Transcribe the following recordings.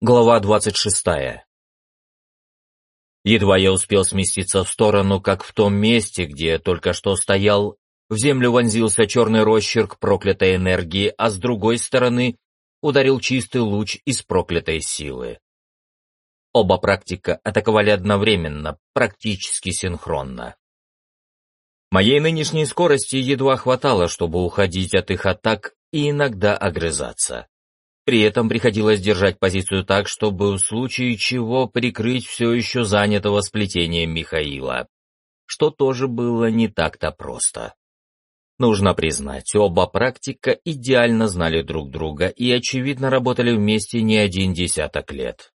Глава двадцать шестая. Едва я успел сместиться в сторону, как в том месте, где только что стоял, в землю вонзился черный росчерк проклятой энергии, а с другой стороны ударил чистый луч из проклятой силы. Оба практика атаковали одновременно, практически синхронно. Моей нынешней скорости едва хватало, чтобы уходить от их атак и иногда огрызаться. При этом приходилось держать позицию так, чтобы в случае чего прикрыть все еще занятого сплетением Михаила, что тоже было не так-то просто. Нужно признать, оба практика идеально знали друг друга и, очевидно, работали вместе не один десяток лет.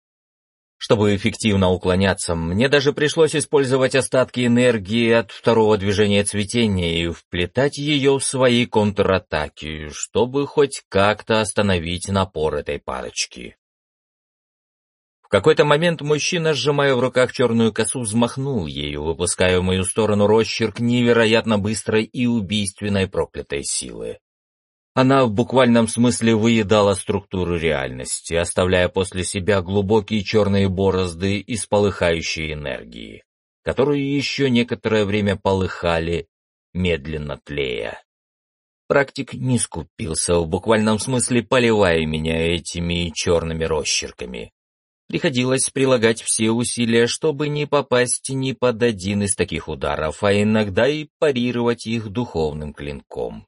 Чтобы эффективно уклоняться, мне даже пришлось использовать остатки энергии от второго движения цветения и вплетать ее в свои контратаки, чтобы хоть как-то остановить напор этой парочки. В какой-то момент мужчина, сжимая в руках черную косу, взмахнул ею, выпуская в мою сторону росчерк невероятно быстрой и убийственной проклятой силы. Она в буквальном смысле выедала структуру реальности, оставляя после себя глубокие черные борозды из полыхающей энергии, которые еще некоторое время полыхали, медленно тлея. Практик не скупился, в буквальном смысле поливая меня этими черными росчерками. Приходилось прилагать все усилия, чтобы не попасть ни под один из таких ударов, а иногда и парировать их духовным клинком.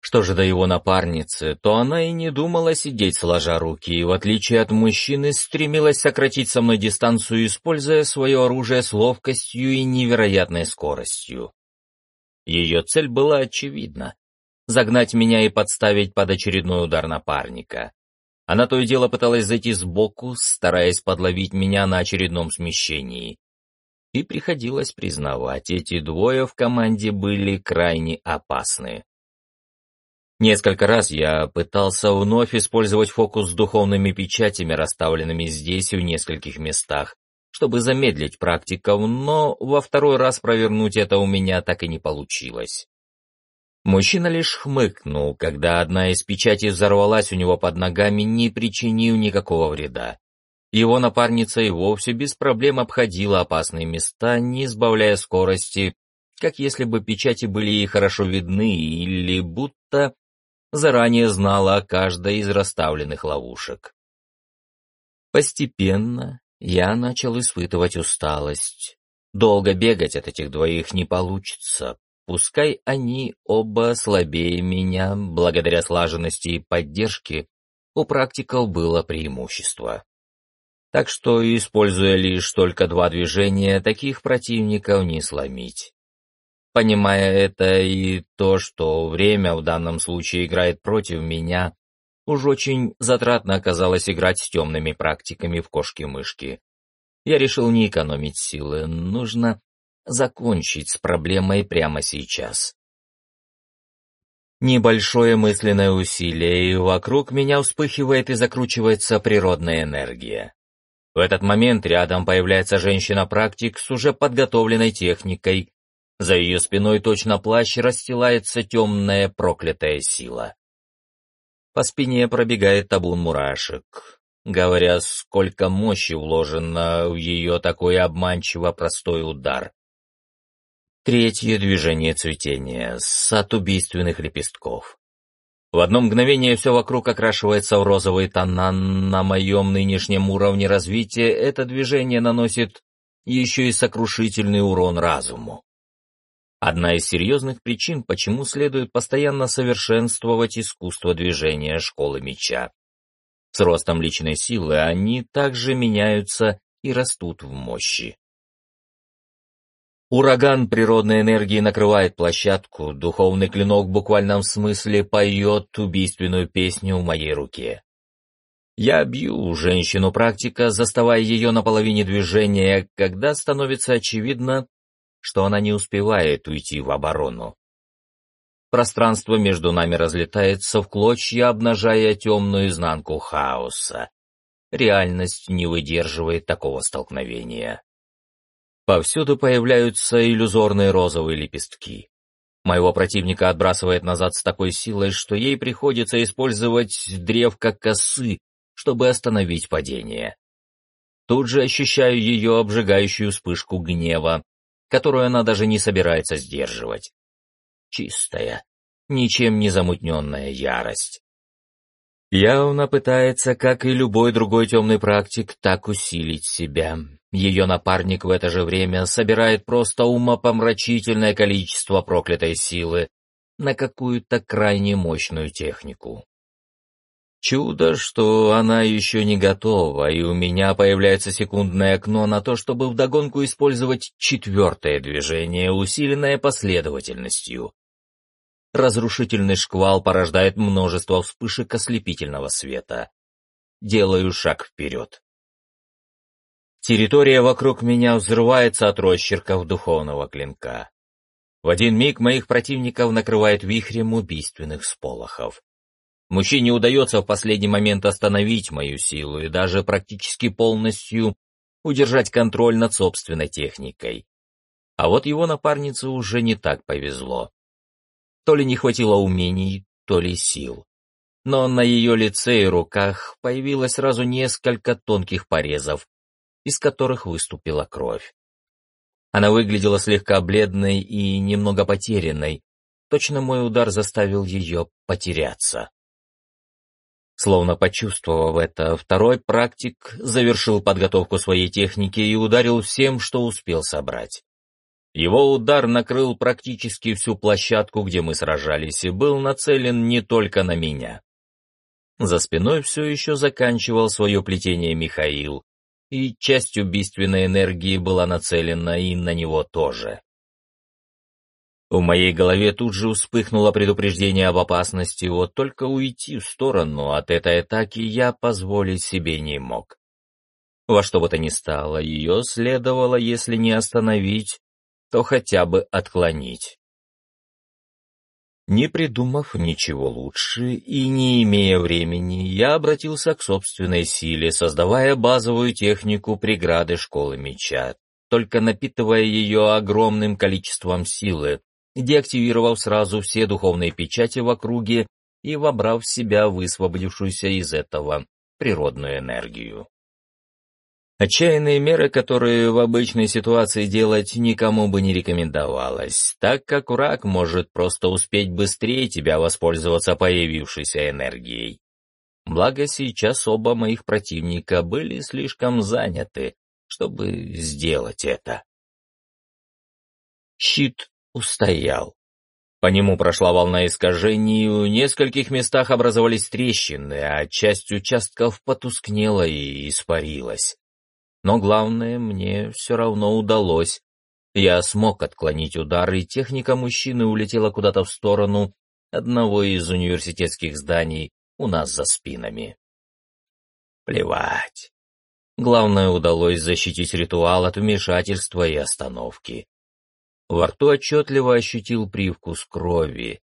Что же до его напарницы, то она и не думала сидеть сложа руки, и в отличие от мужчины стремилась сократить со мной дистанцию, используя свое оружие с ловкостью и невероятной скоростью. Ее цель была очевидна — загнать меня и подставить под очередной удар напарника. Она то и дело пыталась зайти сбоку, стараясь подловить меня на очередном смещении. И приходилось признавать, эти двое в команде были крайне опасны. Несколько раз я пытался вновь использовать фокус с духовными печатями, расставленными здесь и в нескольких местах, чтобы замедлить практиков, но во второй раз провернуть это у меня так и не получилось. Мужчина лишь хмыкнул, когда одна из печатей взорвалась у него под ногами, не причинив никакого вреда. Его напарница и вовсе без проблем обходила опасные места, не сбавляя скорости, как если бы печати были ей хорошо видны или будто заранее знала о каждой из расставленных ловушек. Постепенно я начал испытывать усталость. Долго бегать от этих двоих не получится, пускай они оба слабее меня, благодаря слаженности и поддержке, у практиков было преимущество. Так что, используя лишь только два движения, таких противников не сломить. Понимая это и то, что время в данном случае играет против меня, уж очень затратно оказалось играть с темными практиками в кошки-мышки. Я решил не экономить силы, нужно закончить с проблемой прямо сейчас. Небольшое мысленное усилие, и вокруг меня вспыхивает и закручивается природная энергия. В этот момент рядом появляется женщина-практик с уже подготовленной техникой, за ее спиной точно плащ расстилается темная проклятая сила. По спине пробегает табун мурашек, говоря, сколько мощи вложено в ее такой обманчиво простой удар. Третье движение цветения, сад убийственных лепестков. В одно мгновение все вокруг окрашивается в розовый тона. На моем нынешнем уровне развития это движение наносит еще и сокрушительный урон разуму. Одна из серьезных причин, почему следует постоянно совершенствовать искусство движения школы меча. С ростом личной силы они также меняются и растут в мощи. Ураган природной энергии накрывает площадку, духовный клинок в буквальном смысле поет убийственную песню в моей руке. Я бью женщину-практика, заставая ее на половине движения, когда становится очевидно, что она не успевает уйти в оборону. Пространство между нами разлетается в клочья, обнажая темную изнанку хаоса. Реальность не выдерживает такого столкновения. Повсюду появляются иллюзорные розовые лепестки. Моего противника отбрасывает назад с такой силой, что ей приходится использовать древко косы, чтобы остановить падение. Тут же ощущаю ее обжигающую вспышку гнева, которую она даже не собирается сдерживать. Чистая, ничем не замутненная ярость. Явно пытается, как и любой другой темный практик, так усилить себя. Ее напарник в это же время собирает просто умопомрачительное количество проклятой силы на какую-то крайне мощную технику. Чудо, что она еще не готова, и у меня появляется секундное окно на то, чтобы вдогонку использовать четвертое движение, усиленное последовательностью. Разрушительный шквал порождает множество вспышек ослепительного света. Делаю шаг вперед. Территория вокруг меня взрывается от росчерков духовного клинка. В один миг моих противников накрывает вихрем убийственных сполохов. Мужчине удается в последний момент остановить мою силу и даже практически полностью удержать контроль над собственной техникой. А вот его напарнице уже не так повезло. То ли не хватило умений, то ли сил. Но на ее лице и руках появилось сразу несколько тонких порезов, из которых выступила кровь. Она выглядела слегка бледной и немного потерянной. Точно мой удар заставил ее потеряться. Словно почувствовав это, второй практик завершил подготовку своей техники и ударил всем, что успел собрать. Его удар накрыл практически всю площадку, где мы сражались, и был нацелен не только на меня. За спиной все еще заканчивал свое плетение Михаил, и часть убийственной энергии была нацелена и на него тоже. В моей голове тут же вспыхнуло предупреждение об опасности, вот только уйти в сторону от этой атаки я позволить себе не мог. Во что бы то ни стало, ее следовало, если не остановить, то хотя бы отклонить. Не придумав ничего лучше и не имея времени, я обратился к собственной силе, создавая базовую технику преграды школы меча, только напитывая ее огромным количеством силы, деактивировав сразу все духовные печати в округе и вобрав в себя высвободившуюся из этого природную энергию. Отчаянные меры, которые в обычной ситуации делать никому бы не рекомендовалось, так как враг может просто успеть быстрее тебя воспользоваться появившейся энергией. Благо сейчас оба моих противника были слишком заняты, чтобы сделать это. Щит устоял. По нему прошла волна искажений, в нескольких местах образовались трещины, а часть участков потускнела и испарилась. Но главное, мне все равно удалось. Я смог отклонить удар, и техника мужчины улетела куда-то в сторону одного из университетских зданий у нас за спинами. Плевать. Главное, удалось защитить ритуал от вмешательства и остановки. Во рту отчетливо ощутил привкус крови,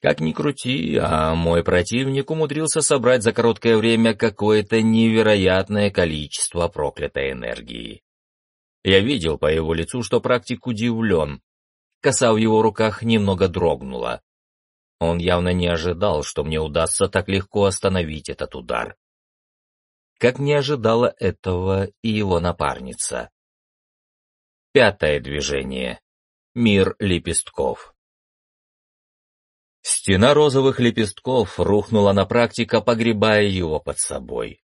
как ни крути, а мой противник умудрился собрать за короткое время какое-то невероятное количество проклятой энергии. Я видел по его лицу, что практик удивлен. Коса в его руках немного дрогнула. Он явно не ожидал, что мне удастся так легко остановить этот удар. Как не ожидала этого и его напарница. Пятое движение. Мир лепестков. Стена розовых лепестков рухнула на практика, погребая его под собой.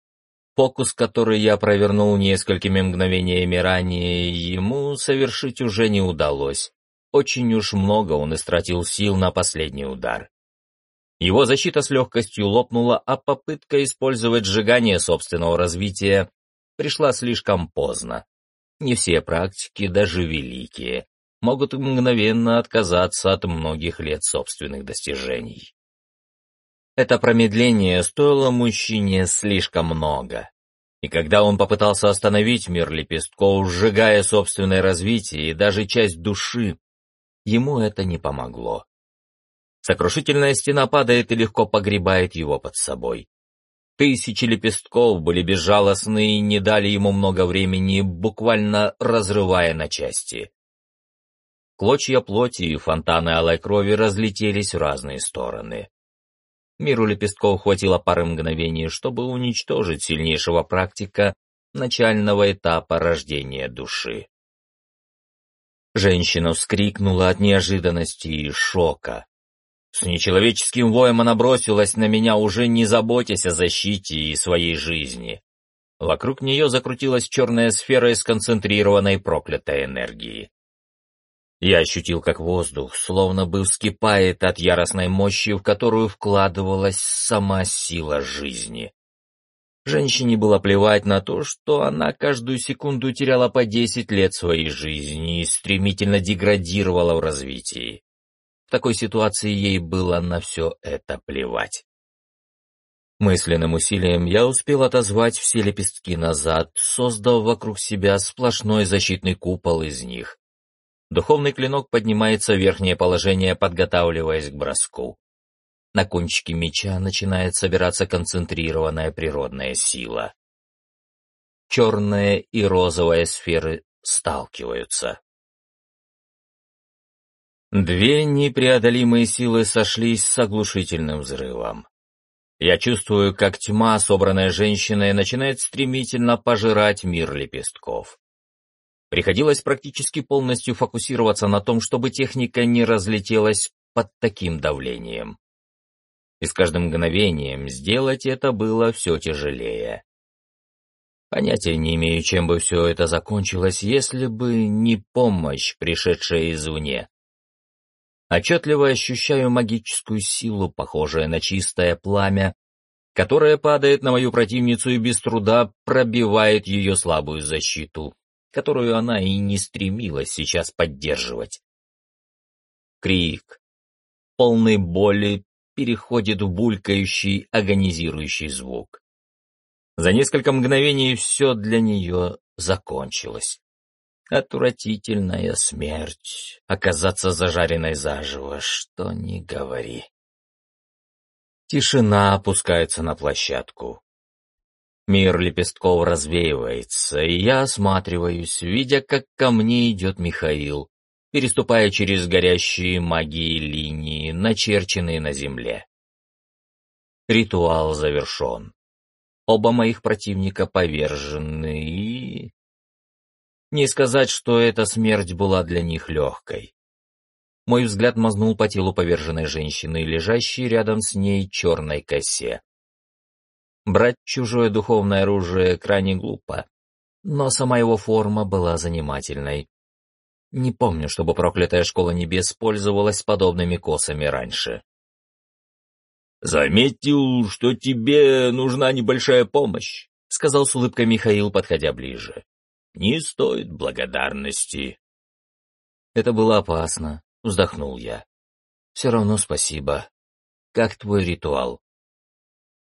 Фокус, который я провернул несколькими мгновениями ранее, ему совершить уже не удалось. Очень уж много он истратил сил на последний удар. Его защита с легкостью лопнула, а попытка использовать сжигание собственного развития пришла слишком поздно. Не все практики, даже великие, могут мгновенно отказаться от многих лет собственных достижений. Это промедление стоило мужчине слишком много. И когда он попытался остановить мир лепестков, сжигая собственное развитие и даже часть души, ему это не помогло. Сокрушительная стена падает и легко погребает его под собой. Тысячи лепестков были безжалостны и не дали ему много времени, буквально разрывая на части. Клочья плоти и фонтаны алой крови разлетелись в разные стороны. Миру лепестков хватило пары мгновений, чтобы уничтожить сильнейшего практика начального этапа рождения души. Женщина вскрикнула от неожиданности и шока. С нечеловеческим воем она бросилась на меня, уже не заботясь о защите и своей жизни. Вокруг нее закрутилась черная сфера из концентрированной проклятой энергии. Я ощутил, как воздух, словно бы вскипает от яростной мощи, в которую вкладывалась сама сила жизни. Женщине было плевать на то, что она каждую секунду теряла по десять лет своей жизни и стремительно деградировала в развитии. В такой ситуации ей было на все это плевать. Мысленным усилием я успел отозвать все лепестки назад, создав вокруг себя сплошной защитный купол из них. Духовный клинок поднимается в верхнее положение, подготавливаясь к броску. На кончике меча начинает собираться концентрированная природная сила. Черная и розовая сферы сталкиваются. Две непреодолимые силы сошлись с оглушительным взрывом. Я чувствую, как тьма, собранная женщиной, начинает стремительно пожирать мир лепестков. Приходилось практически полностью фокусироваться на том, чтобы техника не разлетелась под таким давлением. И с каждым мгновением сделать это было все тяжелее. Понятия не имею, чем бы все это закончилось, если бы не помощь, пришедшая извне. Отчетливо ощущаю магическую силу, похожую на чистое пламя, которое падает на мою противницу и без труда пробивает ее слабую защиту, которую она и не стремилась сейчас поддерживать. Крик, полный боли, переходит в булькающий, агонизирующий звук. За несколько мгновений все для нее закончилось. Отвратительная смерть, оказаться зажаренной заживо, что ни говори. Тишина опускается на площадку. Мир лепестков развеивается, и я осматриваюсь, видя, как ко мне идет Михаил, переступая через горящие магии линии, начерченные на земле. Ритуал завершен. Оба моих противника повержены, и... Не сказать, что эта смерть была для них легкой. Мой взгляд мазнул по телу поверженной женщины, лежащей рядом с ней черной косе. Брать чужое духовное оружие крайне глупо, но сама его форма была занимательной. Не помню, чтобы проклятая школа небес пользовалась подобными косами раньше. «Заметил, что тебе нужна небольшая помощь», — сказал с улыбкой Михаил, подходя ближе. «Не стоит благодарности». «Это было опасно», — вздохнул я. «Все равно спасибо. Как твой ритуал?»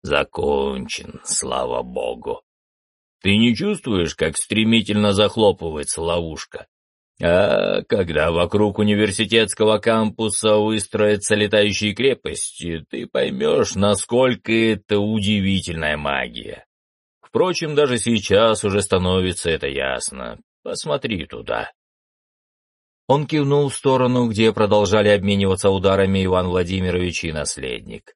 Закончен, слава богу. Ты не чувствуешь, как стремительно захлопывается ловушка? А когда вокруг университетского кампуса выстроятся летающие крепости, ты поймешь, насколько это удивительная магия. Впрочем, даже сейчас уже становится это ясно. Посмотри туда. Он кивнул в сторону, где продолжали обмениваться ударами Иван Владимирович и наследник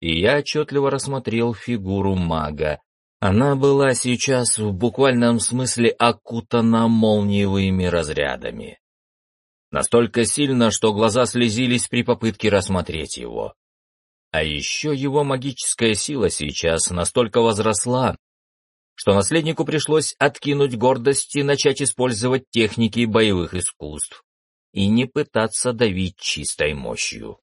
и я отчетливо рассмотрел фигуру мага. Она была сейчас в буквальном смысле окутана молниевыми разрядами. Настолько сильно, что глаза слезились при попытке рассмотреть его. А еще его магическая сила сейчас настолько возросла, что наследнику пришлось откинуть гордость и начать использовать техники боевых искусств и не пытаться давить чистой мощью.